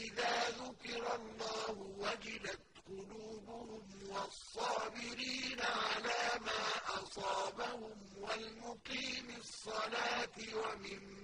إذا ذُكِرَ اللَّهُ وَجِلَتْ قُلُوبُهُمْ وَالصَّابِرِينَ عَلَىٰ مَا أَصَابَهُمْ والمقيم الصَّلَاةِ وَمِمَّا